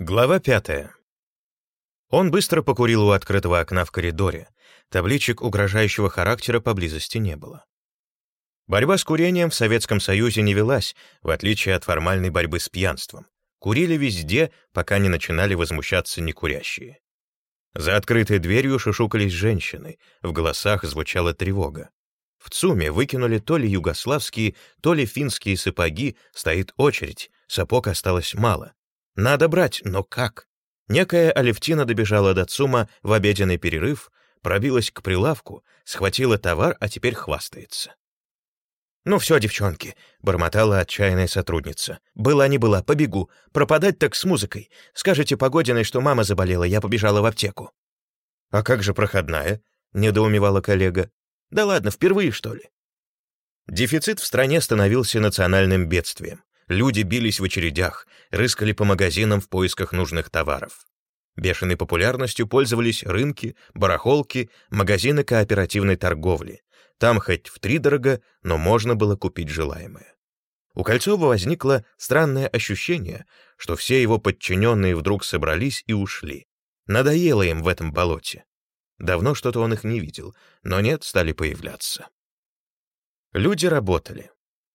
Глава пятая. Он быстро покурил у открытого окна в коридоре. Табличек угрожающего характера поблизости не было. Борьба с курением в Советском Союзе не велась, в отличие от формальной борьбы с пьянством. Курили везде, пока не начинали возмущаться некурящие. За открытой дверью шушукались женщины, в голосах звучала тревога. В ЦУМе выкинули то ли югославские, то ли финские сапоги, стоит очередь, сапог осталось мало. Надо брать, но как? Некая Алевтина добежала до ЦУМа в обеденный перерыв, пробилась к прилавку, схватила товар, а теперь хвастается. «Ну все, девчонки», — бормотала отчаянная сотрудница. «Была не была, побегу. Пропадать так с музыкой. Скажите Погодиной, что мама заболела, я побежала в аптеку». «А как же проходная?» — недоумевала коллега. «Да ладно, впервые, что ли?» Дефицит в стране становился национальным бедствием. Люди бились в очередях, рыскали по магазинам в поисках нужных товаров. Бешеной популярностью пользовались рынки, барахолки, магазины кооперативной торговли. Там хоть втридорого, но можно было купить желаемое. У Кольцова возникло странное ощущение, что все его подчиненные вдруг собрались и ушли. Надоело им в этом болоте. Давно что-то он их не видел, но нет, стали появляться. Люди работали.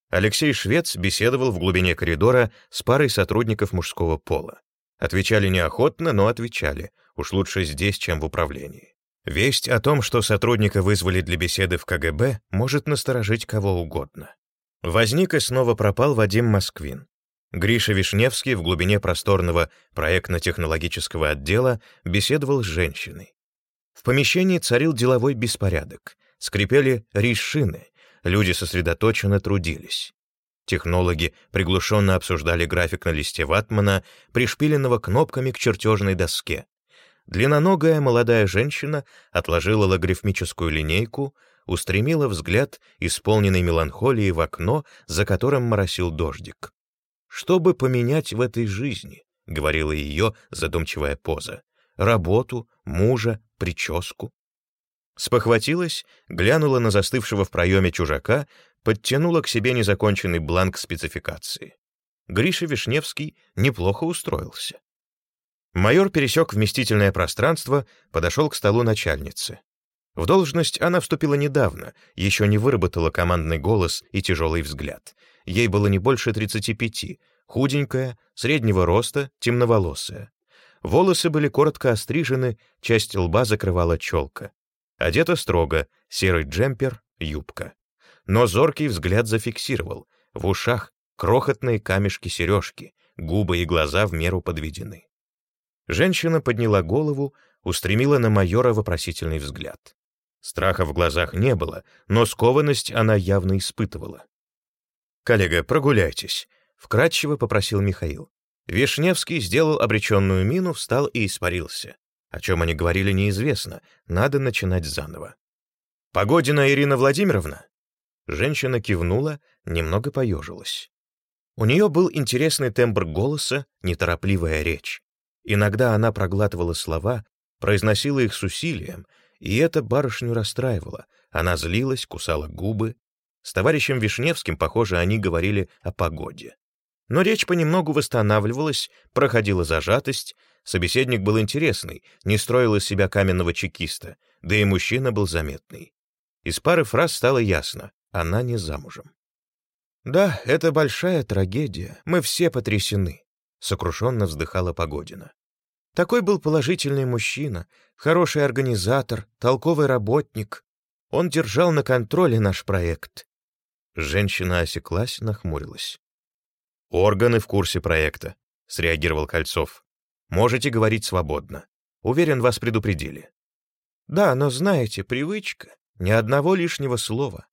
Алексей Швец беседовал в глубине коридора с парой сотрудников мужского пола. Отвечали неохотно, но отвечали. Уж лучше здесь, чем в управлении. Весть о том, что сотрудника вызвали для беседы в КГБ, может насторожить кого угодно. Возник и снова пропал Вадим Москвин. Гриша Вишневский в глубине просторного проектно-технологического отдела беседовал с женщиной. В помещении царил деловой беспорядок. Скрипели решины, люди сосредоточенно трудились. Технологи приглушенно обсуждали график на листе ватмана, пришпиленного кнопками к чертежной доске. Длинноногая молодая женщина отложила логарифмическую линейку, устремила взгляд, исполненный меланхолии, в окно, за которым моросил дождик. «Что бы поменять в этой жизни?» — говорила ее задумчивая поза. «Работу, мужа, прическу». Спохватилась, глянула на застывшего в проеме чужака, подтянула к себе незаконченный бланк спецификации. Гриша Вишневский неплохо устроился. Майор пересек вместительное пространство, подошел к столу начальницы. В должность она вступила недавно, еще не выработала командный голос и тяжелый взгляд. Ей было не больше 35, худенькая, среднего роста, темноволосая. Волосы были коротко острижены, часть лба закрывала челка. Одета строго, серый джемпер, юбка. Но зоркий взгляд зафиксировал. В ушах крохотные камешки-сережки, губы и глаза в меру подведены. Женщина подняла голову, устремила на майора вопросительный взгляд. Страха в глазах не было, но скованность она явно испытывала. «Коллега, прогуляйтесь», — вкратчиво попросил Михаил. Вишневский сделал обреченную мину, встал и испарился. О чем они говорили, неизвестно, надо начинать заново. «Погодина Ирина Владимировна?» Женщина кивнула, немного поежилась. У нее был интересный тембр голоса, неторопливая речь. Иногда она проглатывала слова, произносила их с усилием, и это барышню расстраивало. Она злилась, кусала губы. С товарищем Вишневским, похоже, они говорили о погоде. Но речь понемногу восстанавливалась, проходила зажатость, собеседник был интересный, не строил из себя каменного чекиста, да и мужчина был заметный. Из пары фраз стало ясно — она не замужем. «Да, это большая трагедия, мы все потрясены», — сокрушенно вздыхала Погодина. Такой был положительный мужчина, хороший организатор, толковый работник. Он держал на контроле наш проект. Женщина осеклась, нахмурилась. «Органы в курсе проекта», — среагировал Кольцов. «Можете говорить свободно. Уверен, вас предупредили». «Да, но знаете, привычка. Ни одного лишнего слова».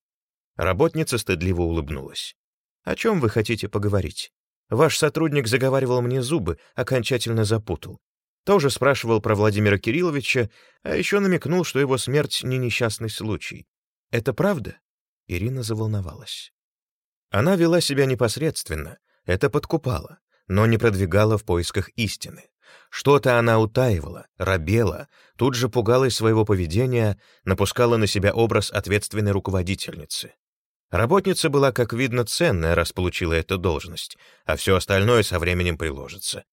Работница стыдливо улыбнулась. «О чем вы хотите поговорить? Ваш сотрудник заговаривал мне зубы, окончательно запутал. Тоже спрашивал про Владимира Кирилловича, а еще намекнул, что его смерть не несчастный случай. Это правда? Ирина заволновалась. Она вела себя непосредственно, это подкупало, но не продвигала в поисках истины. Что-то она утаивала, робела, тут же пугалась своего поведения, напускала на себя образ ответственной руководительницы. Работница была, как видно, ценная, раз получила эту должность, а все остальное со временем приложится.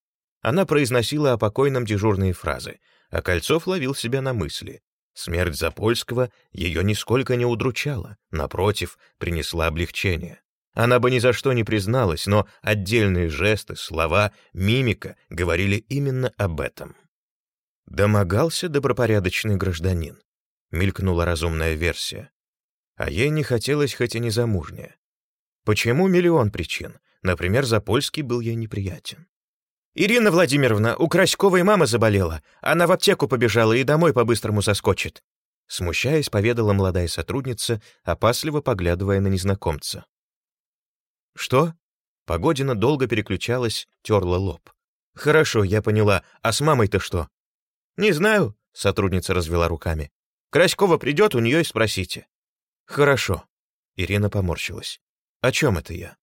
Она произносила о покойном дежурные фразы, а Кольцов ловил себя на мысли. Смерть Запольского ее нисколько не удручала, напротив, принесла облегчение. Она бы ни за что не призналась, но отдельные жесты, слова, мимика говорили именно об этом. Домогался добропорядочный гражданин. Мелькнула разумная версия. А ей не хотелось, хоть и не замужняя. Почему миллион причин? Например, Запольский был ей неприятен. «Ирина Владимировна, у Краськовой мама заболела. Она в аптеку побежала и домой по-быстрому соскочит». Смущаясь, поведала молодая сотрудница, опасливо поглядывая на незнакомца. «Что?» Погодина долго переключалась, терла лоб. «Хорошо, я поняла. А с мамой-то что?» «Не знаю», — сотрудница развела руками. «Краськова придет, у нее и спросите». «Хорошо». Ирина поморщилась. «О чем это я?»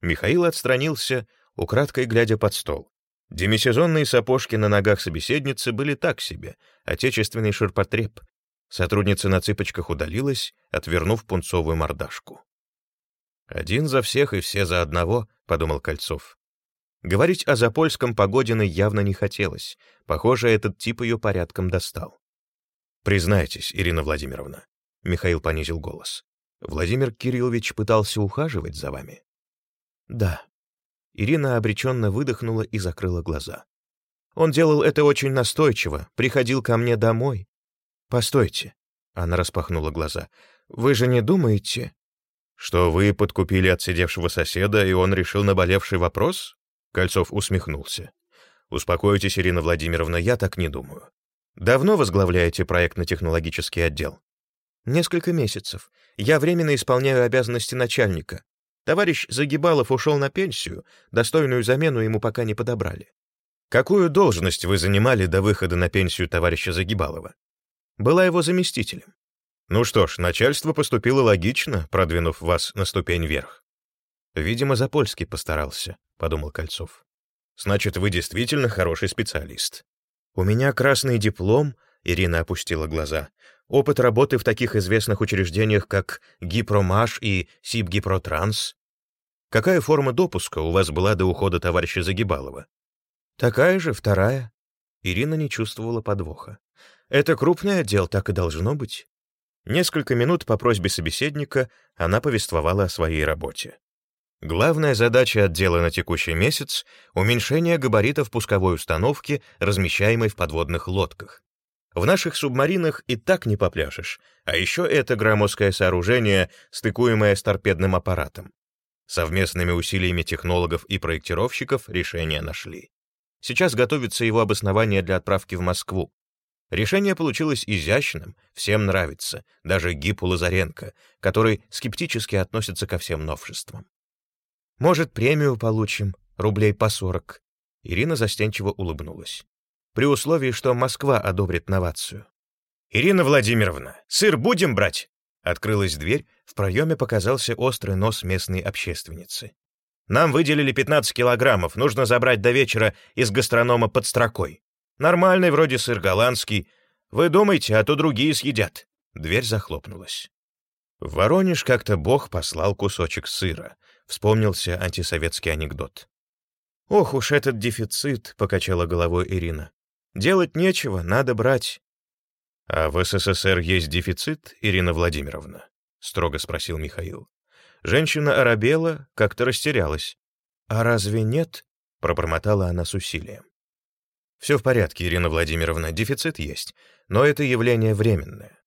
Михаил отстранился, украдкой глядя под стол. Демисезонные сапожки на ногах собеседницы были так себе, отечественный ширпотреб. Сотрудница на цыпочках удалилась, отвернув пунцовую мордашку. «Один за всех и все за одного», — подумал Кольцов. Говорить о Запольском Погодиной явно не хотелось. Похоже, этот тип ее порядком достал. «Признайтесь, Ирина Владимировна», — Михаил понизил голос. «Владимир Кириллович пытался ухаживать за вами?» «Да», Ирина обреченно выдохнула и закрыла глаза. Он делал это очень настойчиво, приходил ко мне домой. «Постойте», — она распахнула глаза, — «вы же не думаете...» «Что вы подкупили отсидевшего соседа, и он решил наболевший вопрос?» Кольцов усмехнулся. «Успокойтесь, Ирина Владимировна, я так не думаю. Давно возглавляете проектно-технологический отдел?» «Несколько месяцев. Я временно исполняю обязанности начальника. Товарищ Загибалов ушел на пенсию, достойную замену ему пока не подобрали. Какую должность вы занимали до выхода на пенсию товарища Загибалова? Была его заместителем. Ну что ж, начальство поступило логично, продвинув вас на ступень вверх. Видимо, Запольский постарался, подумал Кольцов. Значит, вы действительно хороший специалист. У меня красный диплом, Ирина опустила глаза. Опыт работы в таких известных учреждениях, как Гипромаш и Сибгипротранс. Какая форма допуска у вас была до ухода товарища Загибалова? Такая же, вторая. Ирина не чувствовала подвоха. Это крупный отдел, так и должно быть. Несколько минут по просьбе собеседника она повествовала о своей работе. Главная задача отдела на текущий месяц — уменьшение габаритов пусковой установки, размещаемой в подводных лодках. В наших субмаринах и так не попляшешь, а еще это громоздкое сооружение, стыкуемое с торпедным аппаратом. Совместными усилиями технологов и проектировщиков решение нашли. Сейчас готовится его обоснование для отправки в Москву. Решение получилось изящным, всем нравится, даже Гипу Лазаренко, который скептически относится ко всем новшествам. «Может, премию получим, рублей по сорок?» Ирина застенчиво улыбнулась при условии, что Москва одобрит новацию. «Ирина Владимировна, сыр будем брать?» Открылась дверь, в проеме показался острый нос местной общественницы. «Нам выделили 15 килограммов, нужно забрать до вечера из гастронома под строкой. Нормальный вроде сыр голландский. Вы думаете, а то другие съедят». Дверь захлопнулась. В Воронеж как-то Бог послал кусочек сыра. Вспомнился антисоветский анекдот. «Ох уж этот дефицит», — покачала головой Ирина. Делать нечего, надо брать. — А в СССР есть дефицит, Ирина Владимировна? — строго спросил Михаил. Женщина оробела, как-то растерялась. «А разве нет?» — пробормотала она с усилием. «Все в порядке, Ирина Владимировна, дефицит есть, но это явление временное».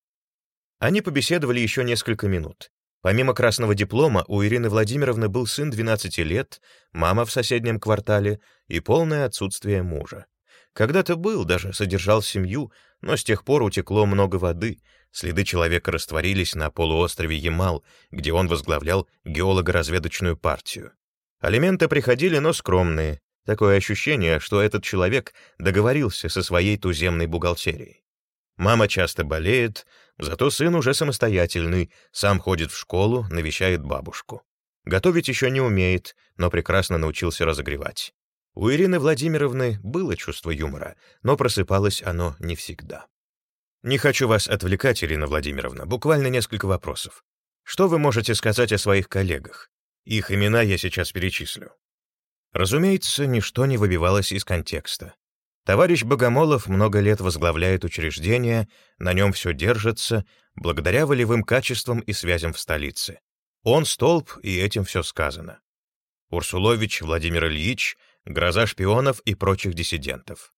Они побеседовали еще несколько минут. Помимо красного диплома, у Ирины Владимировны был сын 12 лет, мама в соседнем квартале и полное отсутствие мужа. Когда-то был, даже содержал семью, но с тех пор утекло много воды, следы человека растворились на полуострове Ямал, где он возглавлял геолого-разведочную партию. Алименты приходили, но скромные. Такое ощущение, что этот человек договорился со своей туземной бухгалтерией. Мама часто болеет, зато сын уже самостоятельный, сам ходит в школу, навещает бабушку. Готовить еще не умеет, но прекрасно научился разогревать. У Ирины Владимировны было чувство юмора, но просыпалось оно не всегда. «Не хочу вас отвлекать, Ирина Владимировна, буквально несколько вопросов. Что вы можете сказать о своих коллегах? Их имена я сейчас перечислю». Разумеется, ничто не выбивалось из контекста. Товарищ Богомолов много лет возглавляет учреждение, на нем все держится, благодаря волевым качествам и связям в столице. Он столб, и этим все сказано. Урсулович Владимир Ильич — гроза шпионов и прочих диссидентов.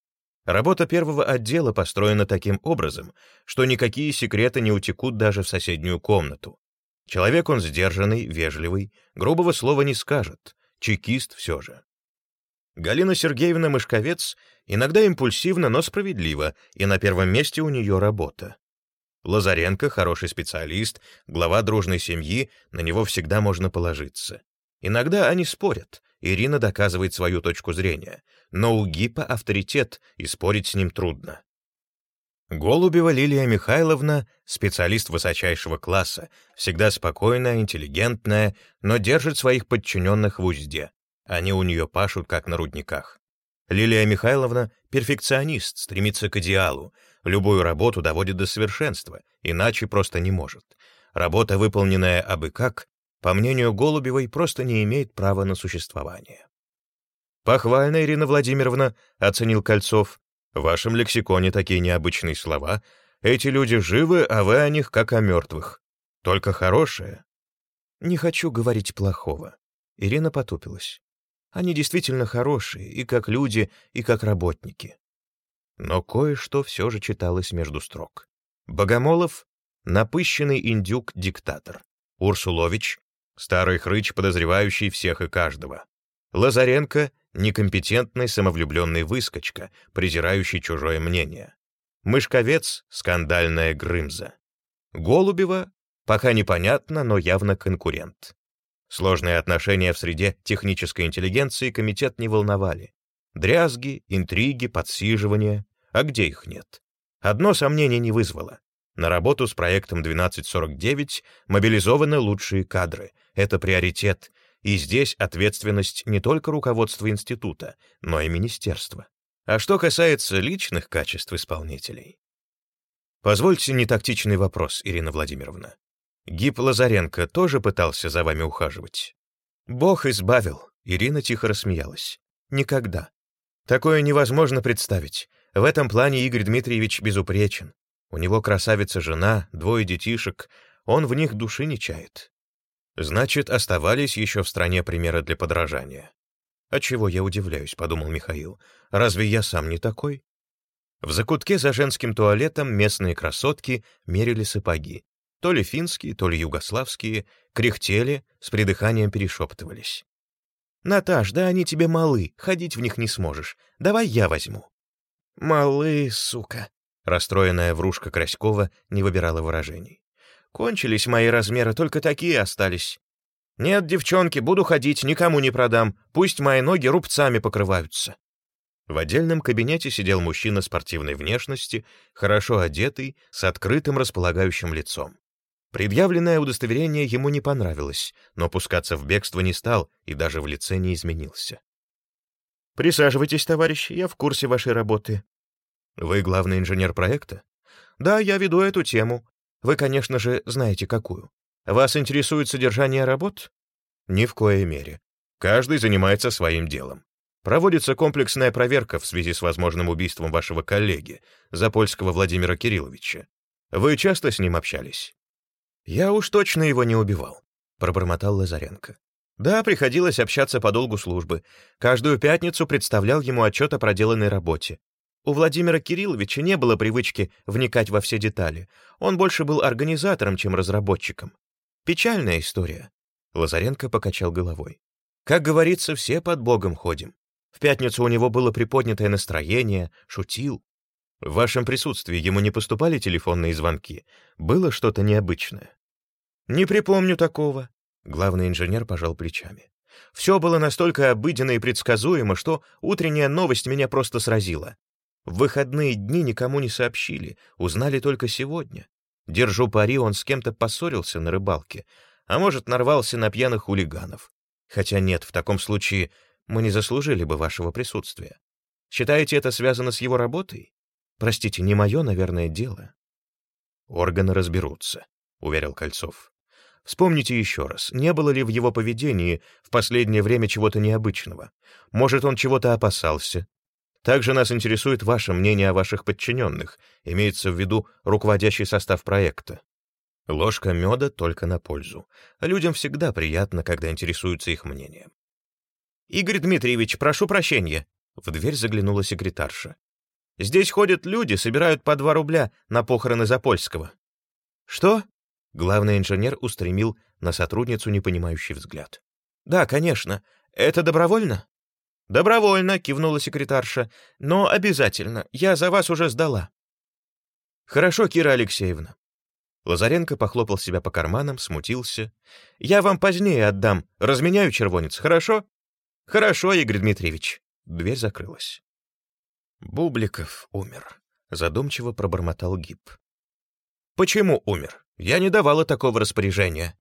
Работа первого отдела построена таким образом, что никакие секреты не утекут даже в соседнюю комнату. Человек он сдержанный, вежливый, грубого слова не скажет, чекист все же. Галина Сергеевна Мышковец иногда импульсивна, но справедлива, и на первом месте у нее работа. Лазаренко — хороший специалист, глава дружной семьи, на него всегда можно положиться. Иногда они спорят, Ирина доказывает свою точку зрения, но у Гипа авторитет, и спорить с ним трудно. Голубева Лилия Михайловна — специалист высочайшего класса, всегда спокойная, интеллигентная, но держит своих подчиненных в узде. Они у нее пашут, как на рудниках. Лилия Михайловна — перфекционист, стремится к идеалу, любую работу доводит до совершенства, иначе просто не может. Работа, выполненная абы как, по мнению Голубевой, просто не имеет права на существование. «Похвально, Ирина Владимировна», — оценил Кольцов. «В вашем лексиконе такие необычные слова. Эти люди живы, а вы о них как о мертвых. Только хорошее». «Не хочу говорить плохого». Ирина потупилась. Они действительно хорошие, и как люди, и как работники. Но кое-что все же читалось между строк. Богомолов — напыщенный индюк-диктатор. Урсулович — старый хрыч, подозревающий всех и каждого. Лазаренко — некомпетентный самовлюбленный выскочка, презирающий чужое мнение. Мышковец — скандальная Грымза. Голубева — пока непонятно, но явно конкурент. Сложные отношения в среде технической интеллигенции комитет не волновали. Дрязги, интриги, подсиживания. А где их нет? Одно сомнение не вызвало. На работу с проектом 1249 мобилизованы лучшие кадры. Это приоритет. И здесь ответственность не только руководства института, но и министерства. А что касается личных качеств исполнителей? Позвольте нетактичный вопрос, Ирина Владимировна. Гип Лазаренко тоже пытался за вами ухаживать? Бог избавил. Ирина тихо рассмеялась. Никогда. Такое невозможно представить. В этом плане Игорь Дмитриевич безупречен. У него красавица жена, двое детишек. Он в них души не чает. Значит, оставались еще в стране примеры для подражания. «А чего я удивляюсь», — подумал Михаил. «Разве я сам не такой?» В закутке за женским туалетом местные красотки мерили сапоги. То ли финские, то ли югославские, кряхтели, с придыханием перешептывались. «Наташ, да они тебе малы, ходить в них не сможешь. Давай я возьму». «Малы, сука», — расстроенная врушка Краськова не выбирала выражений. «Кончились мои размеры, только такие остались. Нет, девчонки, буду ходить, никому не продам, пусть мои ноги рубцами покрываются». В отдельном кабинете сидел мужчина спортивной внешности, хорошо одетый, с открытым располагающим лицом. Предъявленное удостоверение ему не понравилось, но пускаться в бегство не стал и даже в лице не изменился. «Присаживайтесь, товарищ, я в курсе вашей работы». «Вы главный инженер проекта?» «Да, я веду эту тему. Вы, конечно же, знаете, какую. Вас интересует содержание работ?» «Ни в коей мере. Каждый занимается своим делом. Проводится комплексная проверка в связи с возможным убийством вашего коллеги, Запольского Владимира Кирилловича. Вы часто с ним общались?» «Я уж точно его не убивал», — пробормотал Лазаренко. «Да, приходилось общаться по долгу службы. Каждую пятницу представлял ему отчет о проделанной работе. У Владимира Кирилловича не было привычки вникать во все детали. Он больше был организатором, чем разработчиком. Печальная история». Лазаренко покачал головой. «Как говорится, все под Богом ходим. В пятницу у него было приподнятое настроение, шутил. В вашем присутствии ему не поступали телефонные звонки? Было что-то необычное?» «Не припомню такого», — главный инженер пожал плечами. «Все было настолько обыденно и предсказуемо, что утренняя новость меня просто сразила. В выходные дни никому не сообщили, узнали только сегодня. Держу пари, он с кем-то поссорился на рыбалке, а может, нарвался на пьяных хулиганов. Хотя нет, в таком случае мы не заслужили бы вашего присутствия. Считаете, это связано с его работой? Простите, не мое, наверное, дело». «Органы разберутся», — уверил Кольцов. Вспомните еще раз, не было ли в его поведении в последнее время чего-то необычного? Может, он чего-то опасался? Также нас интересует ваше мнение о ваших подчиненных, имеется в виду руководящий состав проекта. Ложка меда только на пользу. Людям всегда приятно, когда интересуются их мнением. «Игорь Дмитриевич, прошу прощения», — в дверь заглянула секретарша. «Здесь ходят люди, собирают по два рубля на похороны Запольского». «Что?» — главный инженер устремил на сотрудницу непонимающий взгляд. «Да, конечно. Это добровольно?» «Добровольно», — кивнула секретарша. «Но обязательно. Я за вас уже сдала». «Хорошо, Кира Алексеевна». Лазаренко похлопал себя по карманам, смутился. «Я вам позднее отдам. Разменяю червонец, хорошо?» «Хорошо, Игорь Дмитриевич». Дверь закрылась. Бубликов умер. Задумчиво пробормотал Гиб. «Почему умер? Я не давала такого распоряжения».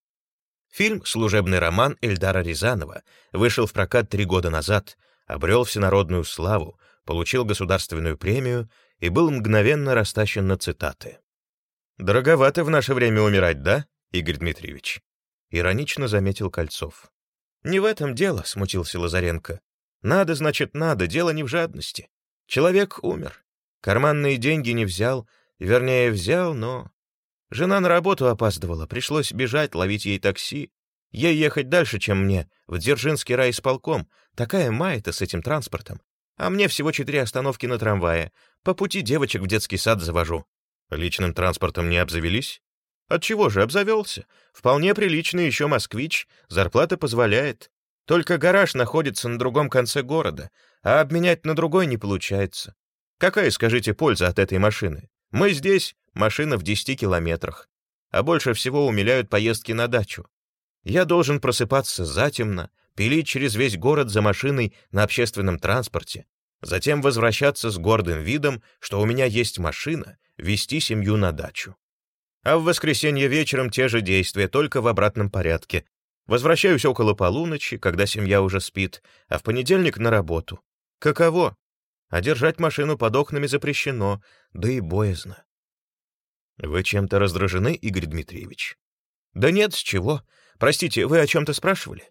Фильм «Служебный роман» Эльдара Рязанова вышел в прокат три года назад, обрел всенародную славу, получил государственную премию и был мгновенно растащен на цитаты. «Дороговато в наше время умирать, да, Игорь Дмитриевич?» — иронично заметил Кольцов. «Не в этом дело», — смутился Лазаренко. «Надо, значит, надо, дело не в жадности. Человек умер. Карманные деньги не взял, вернее, взял, но... Жена на работу опаздывала, пришлось бежать, ловить ей такси. Ей ехать дальше, чем мне, в Дзержинский райисполком. Такая майта с этим транспортом. А мне всего четыре остановки на трамвае. По пути девочек в детский сад завожу. Личным транспортом не обзавелись? Отчего же обзавелся? Вполне приличный еще москвич, зарплата позволяет. Только гараж находится на другом конце города, а обменять на другой не получается. Какая, скажите, польза от этой машины? Мы здесь, машина в 10 километрах. А больше всего умиляют поездки на дачу. Я должен просыпаться затемно, пилить через весь город за машиной на общественном транспорте, затем возвращаться с гордым видом, что у меня есть машина, вести семью на дачу. А в воскресенье вечером те же действия, только в обратном порядке. Возвращаюсь около полуночи, когда семья уже спит, а в понедельник на работу. Каково? А держать машину под окнами запрещено, да и боязно. Вы чем-то раздражены, Игорь Дмитриевич? Да нет, с чего. Простите, вы о чем-то спрашивали?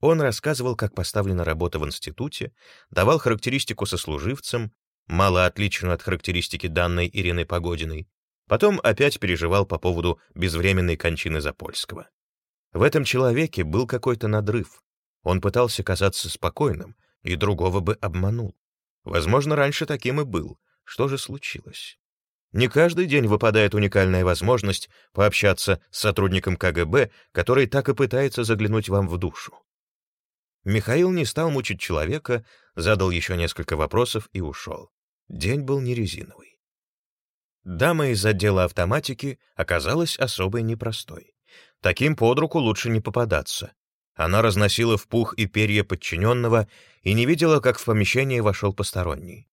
Он рассказывал, как поставлена работа в институте, давал характеристику сослуживцам, мало отличную от характеристики данной Ириной Погодиной, потом опять переживал по поводу безвременной кончины Запольского. В этом человеке был какой-то надрыв. Он пытался казаться спокойным, и другого бы обманул. Возможно, раньше таким и был. Что же случилось? Не каждый день выпадает уникальная возможность пообщаться с сотрудником КГБ, который так и пытается заглянуть вам в душу. Михаил не стал мучить человека, задал еще несколько вопросов и ушел. День был не резиновый. Дама из отдела автоматики оказалась особой непростой. Таким под руку лучше не попадаться. Она разносила в пух и перья подчиненного и не видела, как в помещение вошел посторонний.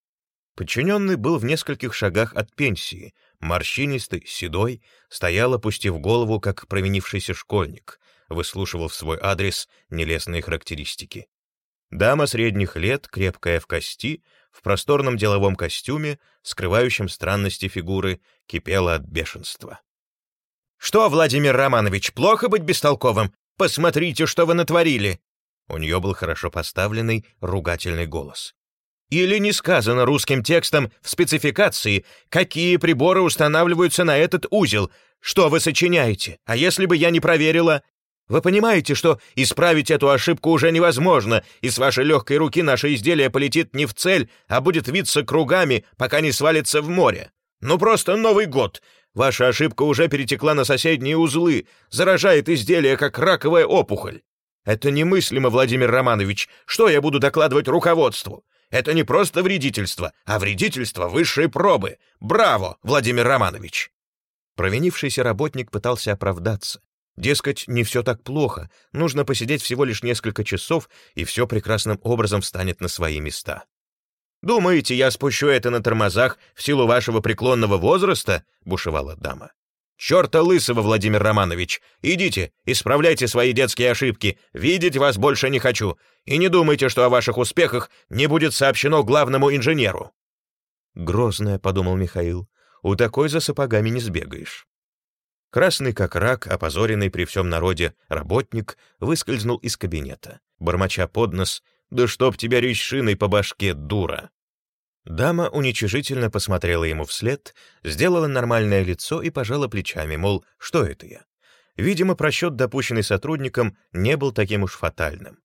Подчиненный был в нескольких шагах от пенсии, морщинистый, седой, стоял, опустив голову, как провинившийся школьник, выслушивал в свой адрес нелестные характеристики. Дама средних лет, крепкая в кости, в просторном деловом костюме, скрывающем странности фигуры, кипела от бешенства. «Что, Владимир Романович, плохо быть бестолковым? Посмотрите, что вы натворили!» У нее был хорошо поставленный ругательный голос. Или не сказано русским текстом в спецификации, какие приборы устанавливаются на этот узел? Что вы сочиняете? А если бы я не проверила? Вы понимаете, что исправить эту ошибку уже невозможно, и с вашей легкой руки наше изделие полетит не в цель, а будет виться кругами, пока не свалится в море. Ну просто Новый год. Ваша ошибка уже перетекла на соседние узлы, заражает изделие, как раковая опухоль. Это немыслимо, Владимир Романович. Что я буду докладывать руководству? Это не просто вредительство, а вредительство высшей пробы. Браво, Владимир Романович!» Провинившийся работник пытался оправдаться. Дескать, не все так плохо, нужно посидеть всего лишь несколько часов, и все прекрасным образом встанет на свои места. «Думаете, я спущу это на тормозах в силу вашего преклонного возраста?» — бушевала дама. «Черта лысого, Владимир Романович! Идите, исправляйте свои детские ошибки, видеть вас больше не хочу, и не думайте, что о ваших успехах не будет сообщено главному инженеру». «Грозная», — подумал Михаил, — «у такой за сапогами не сбегаешь». Красный как рак, опозоренный при всем народе работник, выскользнул из кабинета, бормоча под нос «Да чтоб тебя рещиной по башке, дура!» Дама уничижительно посмотрела ему вслед, сделала нормальное лицо и пожала плечами, мол, что это я? Видимо, просчет, допущенный сотрудником, не был таким уж фатальным.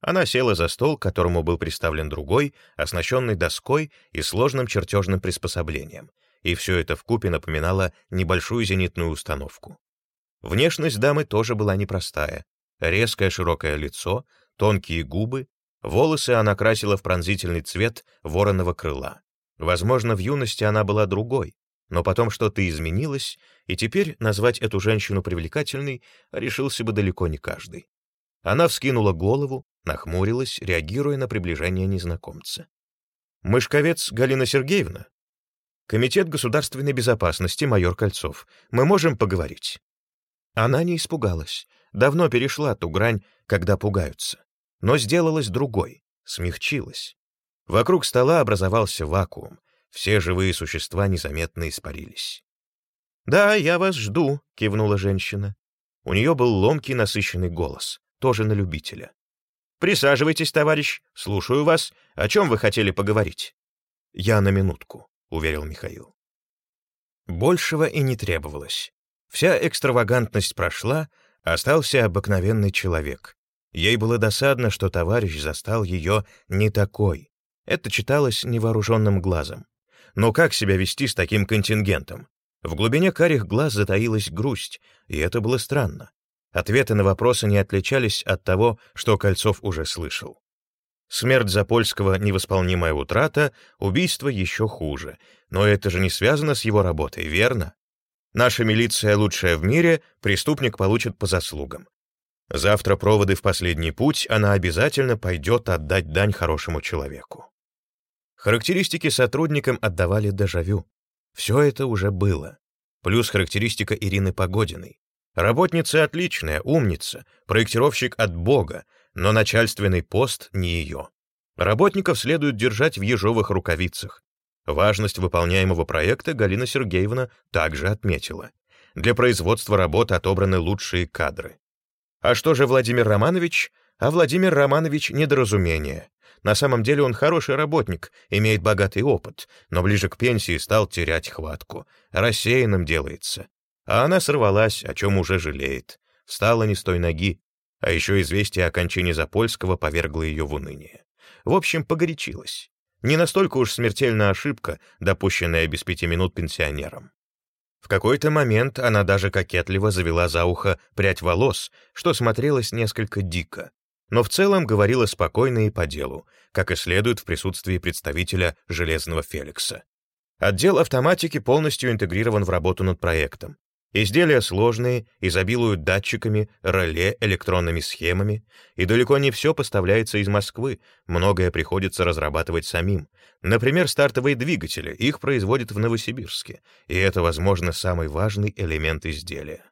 Она села за стол, к которому был приставлен другой, оснащенный доской и сложным чертежным приспособлением, и все это вкупе напоминало небольшую зенитную установку. Внешность дамы тоже была непростая. Резкое широкое лицо, тонкие губы, волосы она красила в пронзительный цвет вороного крыла. Возможно, в юности она была другой, но потом что-то изменилось, и теперь назвать эту женщину привлекательной решился бы далеко не каждый. Она вскинула голову, нахмурилась, реагируя на приближение незнакомца. «Мышковец Галина Сергеевна?» «Комитет государственной безопасности, майор Кольцов. Мы можем поговорить?» Она не испугалась, давно перешла ту грань, когда пугаются, но сделалась другой, смягчилась. Вокруг стола образовался вакуум, все живые существа незаметно испарились. «Да, я вас жду», — кивнула женщина. У нее был ломкий насыщенный голос, тоже на любителя. «Присаживайтесь, товарищ, слушаю вас. О чем вы хотели поговорить?» «Я на минутку», — уверил Михаил. Большего и не требовалось. Вся экстравагантность прошла, остался обыкновенный человек. Ей было досадно, что товарищ застал ее не такой. Это читалось невооруженным глазом. Но как себя вести с таким контингентом? В глубине карих глаз затаилась грусть, и это было странно. Ответы на вопросы не отличались от того, что Кольцов уже слышал. Смерть Запольского — невосполнимая утрата, убийство еще хуже. Но это же не связано с его работой, верно? Наша милиция лучшая в мире, преступник получит по заслугам. Завтра проводы в последний путь, она обязательно пойдет отдать дань хорошему человеку. Характеристики сотрудникам отдавали дежавю. Все это уже было. Плюс характеристика Ирины Погодиной. Работница отличная, умница, проектировщик от Бога, но начальственный пост не ее. Работников следует держать в ежовых рукавицах. Важность выполняемого проекта Галина Сергеевна также отметила. Для производства работ отобраны лучшие кадры. А что же Владимир Романович? А Владимир Романович — недоразумение. На самом деле он хороший работник, имеет богатый опыт, но ближе к пенсии стал терять хватку. Рассеянным делается. А она сорвалась, о чем уже жалеет. Встала не с той ноги. А еще известие о кончине Запольского повергло ее в уныние. В общем, погорячилась. Не настолько уж смертельная ошибка, допущенная без пяти минут пенсионером. В какой-то момент она даже кокетливо завела за ухо прядь волос, что смотрелось несколько дико, но в целом говорила спокойно и по делу, как и следует в присутствии представителя Железного Феликса. Отдел автоматики полностью интегрирован в работу над проектом. Изделия сложные, изобилуют датчиками, реле, электронными схемами, и далеко не все поставляется из Москвы, многое приходится разрабатывать самим. Например, стартовые двигатели, их производят в Новосибирске, и это, возможно, самый важный элемент изделия.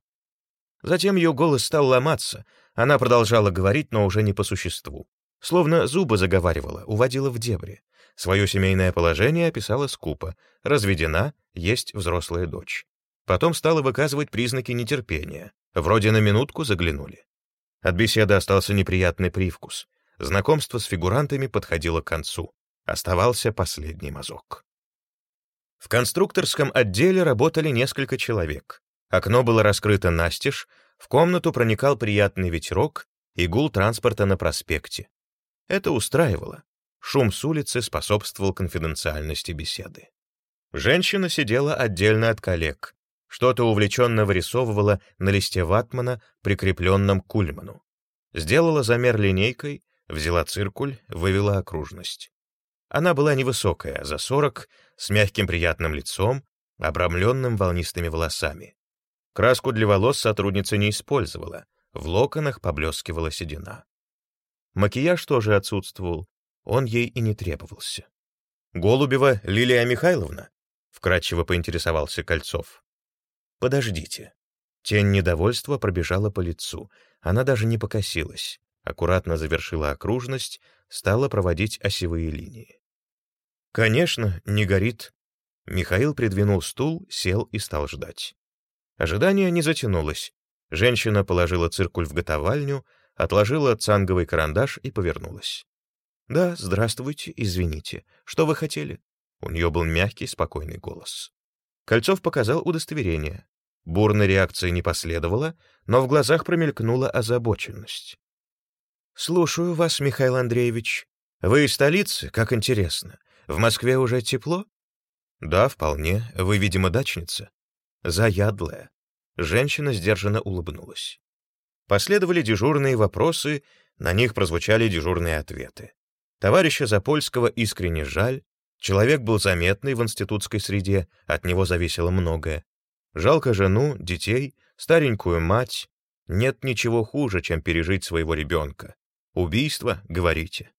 Затем ее голос стал ломаться, она продолжала говорить, но уже не по существу. Словно зубы заговаривала, уводила в дебри. Свое семейное положение описала скупо. Разведена, есть взрослая дочь. Потом стала выказывать признаки нетерпения. Вроде на минутку заглянули. От беседы остался неприятный привкус. Знакомство с фигурантами подходило к концу. Оставался последний мазок. В конструкторском отделе работали несколько человек. Окно было раскрыто настежь, в комнату проникал приятный ветерок и гул транспорта на проспекте. Это устраивало. Шум с улицы способствовал конфиденциальности беседы. Женщина сидела отдельно от коллег, что-то увлеченно вырисовывала на листе ватмана, прикрепленном к кульману. Сделала замер линейкой, взяла циркуль, вывела окружность. Она была невысокая, за сорок, с мягким приятным лицом, обрамленным волнистыми волосами. Краску для волос сотрудница не использовала, в локонах поблескивала седина. Макияж тоже отсутствовал, он ей и не требовался. «Голубева Лилия Михайловна?» — вкратчиво поинтересовался Кольцов. «Подождите». Тень недовольства пробежала по лицу. Она даже не покосилась. Аккуратно завершила окружность, стала проводить осевые линии. «Конечно, не горит». Михаил придвинул стул, сел и стал ждать. Ожидание не затянулось. Женщина положила циркуль в готовальню, отложила цанговый карандаш и повернулась. «Да, здравствуйте, извините. Что вы хотели?» У нее был мягкий, спокойный голос. Кольцов показал удостоверение. Бурной реакции не последовало, но в глазах промелькнула озабоченность. «Слушаю вас, Михаил Андреевич. Вы из столицы? Как интересно. В Москве уже тепло?» «Да, вполне. Вы, видимо, дачница». «Заядлая». Женщина сдержанно улыбнулась. Последовали дежурные вопросы, на них прозвучали дежурные ответы. Товарища Запольского искренне жаль, человек был заметный в институтской среде, от него зависело многое. Жалко жену, детей, старенькую мать. Нет ничего хуже, чем пережить своего ребенка. Убийство, говорите.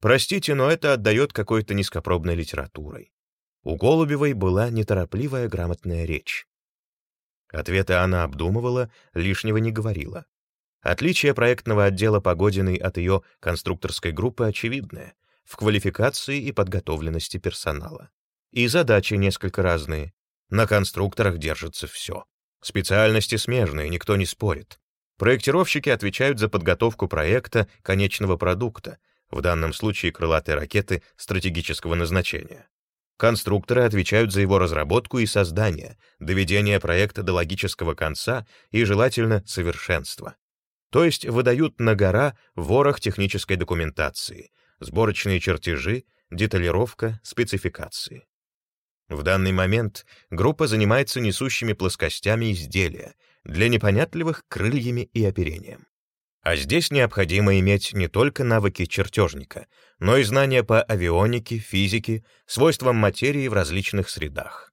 Простите, но это отдает какой-то низкопробной литературой. У Голубевой была неторопливая грамотная речь. Ответы она обдумывала, лишнего не говорила. Отличие проектного отдела Погодиной от ее конструкторской группы очевидное в квалификации и подготовленности персонала. И задачи несколько разные. На конструкторах держится все. Специальности смежные, никто не спорит. Проектировщики отвечают за подготовку проекта конечного продукта, в данном случае крылатой ракеты стратегического назначения. Конструкторы отвечают за его разработку и создание, доведение проекта до логического конца и, желательно, совершенства то есть выдают на гора ворох технической документации, сборочные чертежи, деталировка, спецификации. В данный момент группа занимается несущими плоскостями изделия, для непонятливых крыльями и оперением. А здесь необходимо иметь не только навыки чертежника, но и знания по авионике, физике, свойствам материи в различных средах.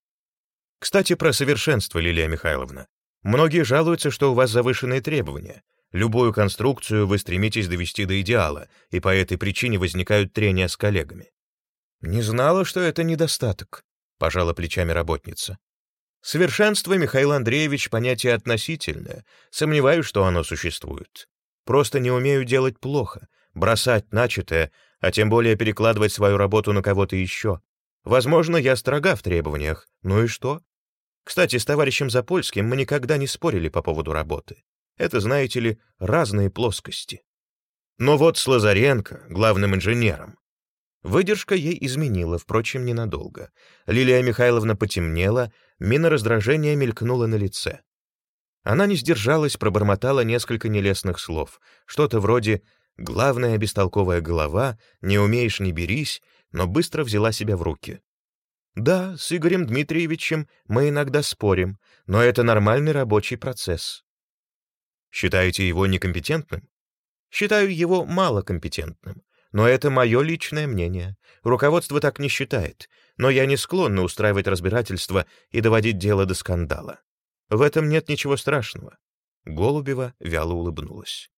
Кстати, про совершенство, Лилия Михайловна. Многие жалуются, что у вас завышенные требования, Любую конструкцию вы стремитесь довести до идеала, и по этой причине возникают трения с коллегами. «Не знала, что это недостаток», — пожала плечами работница. «Совершенство, Михаил Андреевич, понятие относительное. Сомневаюсь, что оно существует. Просто не умею делать плохо, бросать начатое, а тем более перекладывать свою работу на кого-то еще. Возможно, я строга в требованиях. Ну и что? Кстати, с товарищем Запольским мы никогда не спорили по поводу работы. Это, знаете ли, разные плоскости. Но вот с Лазаренко, главным инженером. Выдержка ей изменила, впрочем, ненадолго. Лилия Михайловна потемнела, мина раздражения мелькнула на лице. Она не сдержалась, пробормотала несколько нелестных слов. Что-то вроде «главная бестолковая голова, не умеешь, не берись», но быстро взяла себя в руки. «Да, с Игорем Дмитриевичем мы иногда спорим, но это нормальный рабочий процесс. Считаете его некомпетентным? Считаю его малокомпетентным. Но это мое личное мнение. Руководство так не считает, но я не склонна устраивать разбирательство и доводить дело до скандала. В этом нет ничего страшного. Голубева вяло улыбнулась.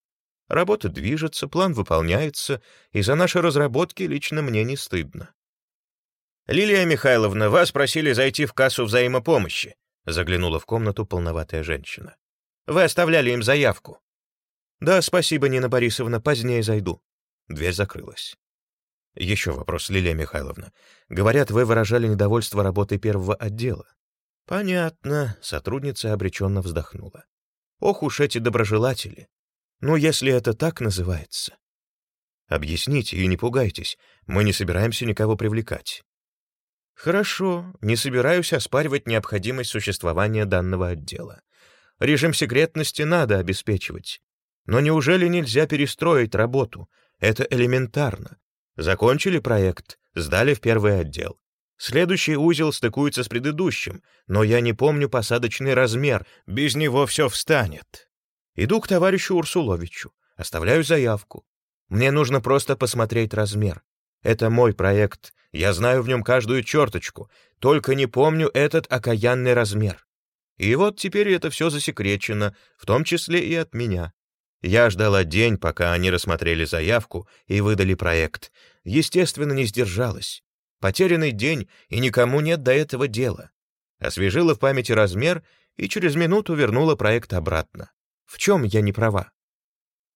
Работа движется, план выполняется, и за наши разработки лично мне не стыдно. «Лилия Михайловна, вас просили зайти в кассу взаимопомощи», заглянула в комнату полноватая женщина. Вы оставляли им заявку». «Да, спасибо, Нина Борисовна, позднее зайду». Дверь закрылась. Еще вопрос, Лилия Михайловна. Говорят, вы выражали недовольство работой первого отдела. Понятно, сотрудница обреченно вздохнула. Ох уж эти доброжелатели. Ну, если это так называется. Объясните и не пугайтесь, мы не собираемся никого привлекать. Хорошо, не собираюсь оспаривать необходимость существования данного отдела. Режим секретности надо обеспечивать. Но неужели нельзя перестроить работу? Это элементарно. Закончили проект, сдали в первый отдел. Следующий узел стыкуется с предыдущим, но я не помню посадочный размер, без него все встанет. Иду к товарищу Урсуловичу, оставляю заявку. Мне нужно просто посмотреть размер. Это мой проект, я знаю в нем каждую черточку, только не помню этот окаянный размер. И вот теперь это все засекречено, в том числе и от меня. Я ждала день, пока они рассмотрели заявку и выдали проект. Естественно, не сдержалась. Потерянный день, и никому нет до этого дела. Освежила в памяти размер и через минуту вернула проект обратно. В чем я не права?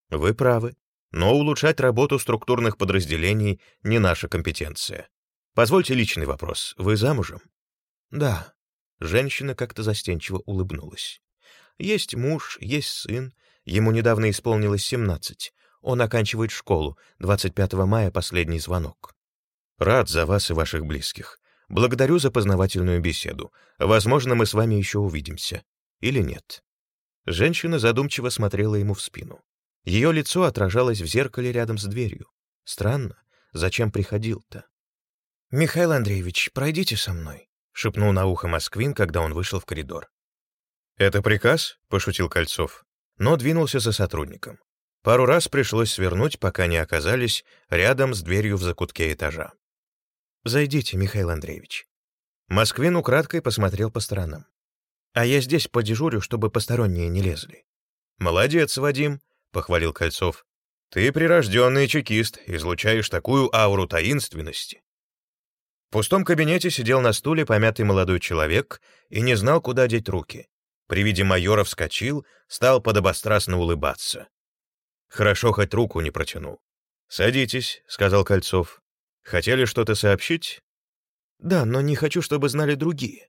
Вы правы. Но улучшать работу структурных подразделений не наша компетенция. Позвольте личный вопрос. Вы замужем? Да. Женщина как-то застенчиво улыбнулась. Есть муж, есть сын. Ему недавно исполнилось 17. Он оканчивает школу. 25 мая последний звонок. Рад за вас и ваших близких. Благодарю за познавательную беседу. Возможно, мы с вами еще увидимся. Или нет?» Женщина задумчиво смотрела ему в спину. Ее лицо отражалось в зеркале рядом с дверью. Странно, зачем приходил-то? «Михаил Андреевич, пройдите со мной», — шепнул на ухо Москвин, когда он вышел в коридор. «Это приказ?» — пошутил Кольцов, но двинулся за сотрудником. Пару раз пришлось свернуть, пока не оказались рядом с дверью в закутке этажа. «Зайдите, Михаил Андреевич». Москвин украдкой посмотрел по сторонам. «А я здесь подежурю, чтобы посторонние не лезли». «Молодец, Вадим», — похвалил Кольцов. «Ты прирожденный чекист, излучаешь такую ауру таинственности». В пустом кабинете сидел на стуле помятый молодой человек и не знал, куда деть руки. При виде майора вскочил, стал подобострастно улыбаться. Хорошо, хоть руку не протянул. «Садитесь», — сказал Кольцов. Хотели что-то сообщить? Да, но не хочу, чтобы знали другие.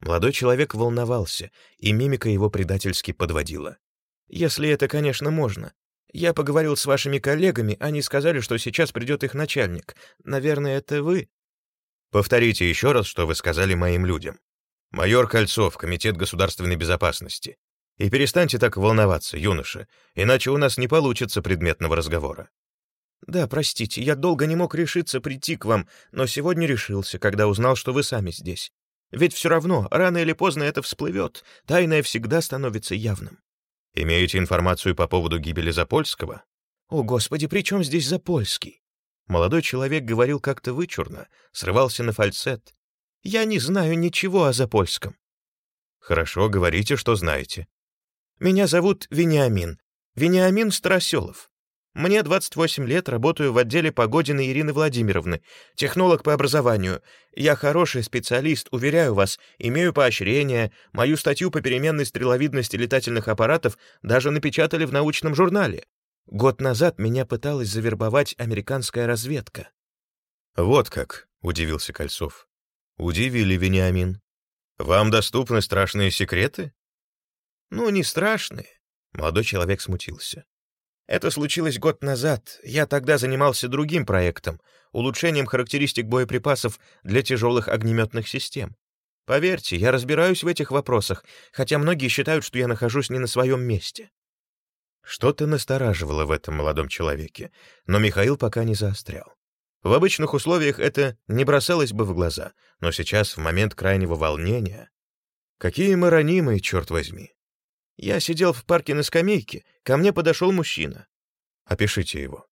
Молодой человек волновался, и мимика его предательски подводила. Если это, конечно, можно. Я поговорил с вашими коллегами, они сказали, что сейчас придет их начальник. Наверное, это вы? Повторите еще раз, что вы сказали моим людям. Майор Кольцов, Комитет государственной безопасности. И перестаньте так волноваться, юноша, иначе у нас не получится предметного разговора. «Да, простите, я долго не мог решиться прийти к вам, но сегодня решился, когда узнал, что вы сами здесь. Ведь все равно, рано или поздно это всплывет, тайное всегда становится явным». «Имеете информацию по поводу гибели Запольского?» «О, Господи, при чем здесь Запольский?» Молодой человек говорил как-то вычурно, срывался на фальцет. «Я не знаю ничего о Запольском». «Хорошо, говорите, что знаете». «Меня зовут Вениамин. Вениамин Староселов. Мне 28 лет, работаю в отделе Погодиной Ирины Владимировны, технолог по образованию. Я хороший специалист, уверяю вас, имею поощрение. Мою статью по переменной стреловидности летательных аппаратов даже напечатали в научном журнале. Год назад меня пыталась завербовать американская разведка. «Вот как», — удивился Кольцов. «Удивили, Вениамин. Вам доступны страшные секреты?» «Ну, не страшные», — молодой человек смутился. Это случилось год назад. Я тогда занимался другим проектом — улучшением характеристик боеприпасов для тяжелых огнеметных систем. Поверьте, я разбираюсь в этих вопросах, хотя многие считают, что я нахожусь не на своем месте. Что-то настораживало в этом молодом человеке, но Михаил пока не заострял. В обычных условиях это не бросалось бы в глаза, но сейчас, в момент крайнего волнения... Какие мы ранимые, черт возьми! Я сидел в парке на скамейке, ко мне подошел мужчина. Опишите его.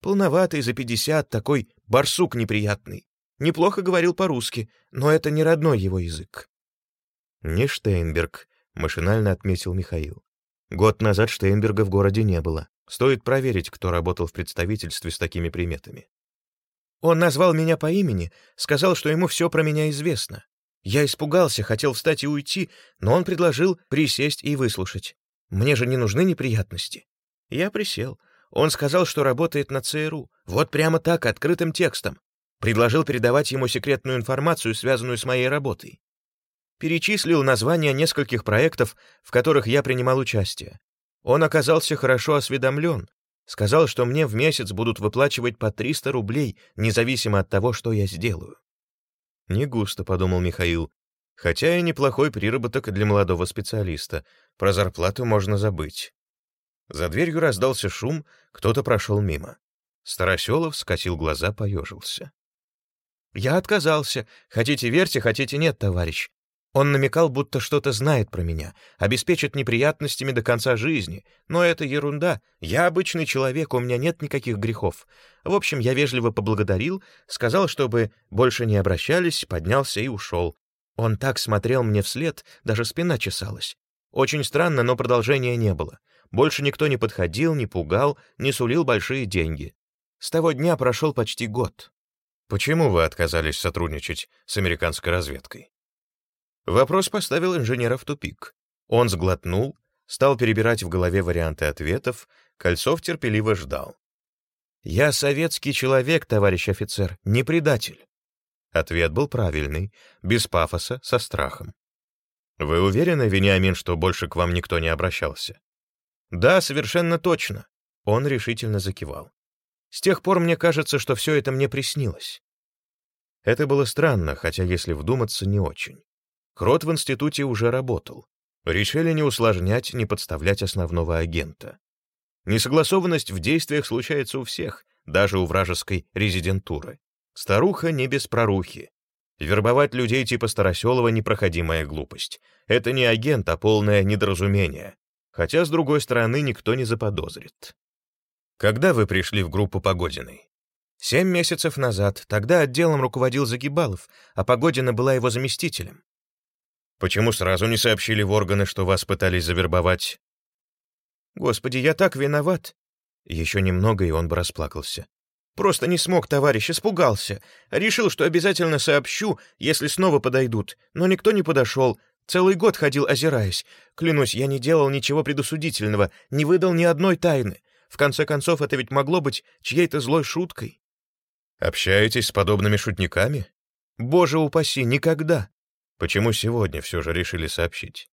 Полноватый, за пятьдесят, такой барсук неприятный. Неплохо говорил по-русски, но это не родной его язык. «Не Штейнберг», — машинально отметил Михаил. «Год назад Штейнберга в городе не было. Стоит проверить, кто работал в представительстве с такими приметами». Он назвал меня по имени, сказал, что ему все про меня известно. Я испугался, хотел встать и уйти, но он предложил присесть и выслушать. Мне же не нужны неприятности. Я присел. Он сказал, что работает на ЦРУ. Вот прямо так, открытым текстом. Предложил передавать ему секретную информацию, связанную с моей работой. Перечислил названия нескольких проектов, в которых я принимал участие. Он оказался хорошо осведомлен. Сказал, что мне в месяц будут выплачивать по 300 рублей, независимо от того, что я сделаю. «Не густо», — подумал Михаил. «Хотя и неплохой приработок для молодого специалиста. Про зарплату можно забыть». За дверью раздался шум, кто-то прошел мимо. Староселов скосил глаза, поежился. «Я отказался. Хотите верьте, хотите нет, товарищ. Он намекал, будто что-то знает про меня, обеспечит неприятностями до конца жизни. Но это ерунда. Я обычный человек, у меня нет никаких грехов. В общем, я вежливо поблагодарил, сказал, чтобы больше не обращались, поднялся и ушел. Он так смотрел мне вслед, даже спина чесалась. Очень странно, но продолжения не было. Больше никто не подходил, не пугал, не сулил большие деньги. С того дня прошел почти год. Почему вы отказались сотрудничать с американской разведкой? Вопрос поставил инженера в тупик. Он сглотнул, стал перебирать в голове варианты ответов, Кольцов терпеливо ждал. «Я советский человек, товарищ офицер, не предатель». Ответ был правильный, без пафоса, со страхом. Вы уверены, Вениамин, что больше к вам никто не обращался? Да, совершенно точно. Он решительно закивал. С тех пор мне кажется, что все это мне приснилось. Это было странно, хотя, если вдуматься, не очень. Крот в институте уже работал. Решили не усложнять, не подставлять основного агента. Несогласованность в действиях случается у всех, даже у вражеской резидентуры. Старуха не без прорухи. Вербовать людей типа Староселова — непроходимая глупость. Это не агент, а полное недоразумение. Хотя, с другой стороны, никто не заподозрит. Когда вы пришли в группу Погодиной? Семь месяцев назад. Тогда отделом руководил Загибалов, а Погодина была его заместителем. Почему сразу не сообщили в органы, что вас пытались завербовать? Господи, я так виноват. Еще немного, и он бы расплакался. Просто не смог, товарищ, испугался. Решил, что обязательно сообщу, если снова подойдут. Но никто не подошел. Целый год ходил, озираясь. Клянусь, я не делал ничего предосудительного, не выдал ни одной тайны. В конце концов, это ведь могло быть чьей-то злой шуткой. Общаетесь с подобными шутниками? Боже упаси, никогда. Почему сегодня все же решили сообщить?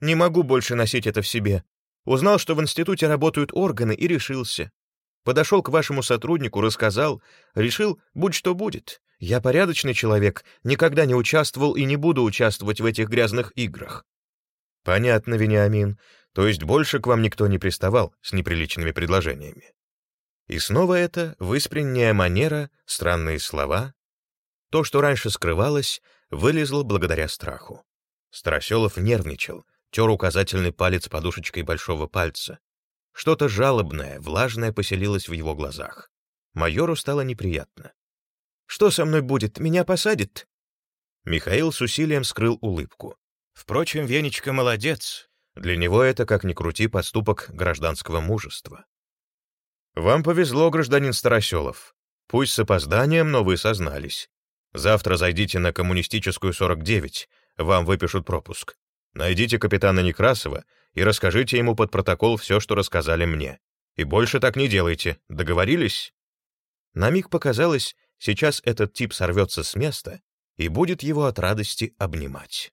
Не могу больше носить это в себе. Узнал, что в институте работают органы, и решился. Подошел к вашему сотруднику, рассказал, решил, будь что будет. Я порядочный человек, никогда не участвовал и не буду участвовать в этих грязных играх. Понятно, Вениамин. То есть больше к вам никто не приставал с неприличными предложениями. И снова это выспренняя манера, странные слова. То, что раньше скрывалось, вылезло благодаря страху. Староселов нервничал, тер указательный палец подушечкой большого пальца. Что-то жалобное, влажное поселилось в его глазах. Майору стало неприятно. «Что со мной будет? Меня посадят?» Михаил с усилием скрыл улыбку. Впрочем, Венечка молодец. Для него это, как ни крути, поступок гражданского мужества. «Вам повезло, гражданин Староселов. Пусть с опозданием, но вы сознались. Завтра зайдите на коммунистическую 49, вам выпишут пропуск. Найдите капитана Некрасова и расскажите ему под протокол все, что рассказали мне. И больше так не делайте. Договорились?» На миг показалось, сейчас этот тип сорвется с места и будет его от радости обнимать.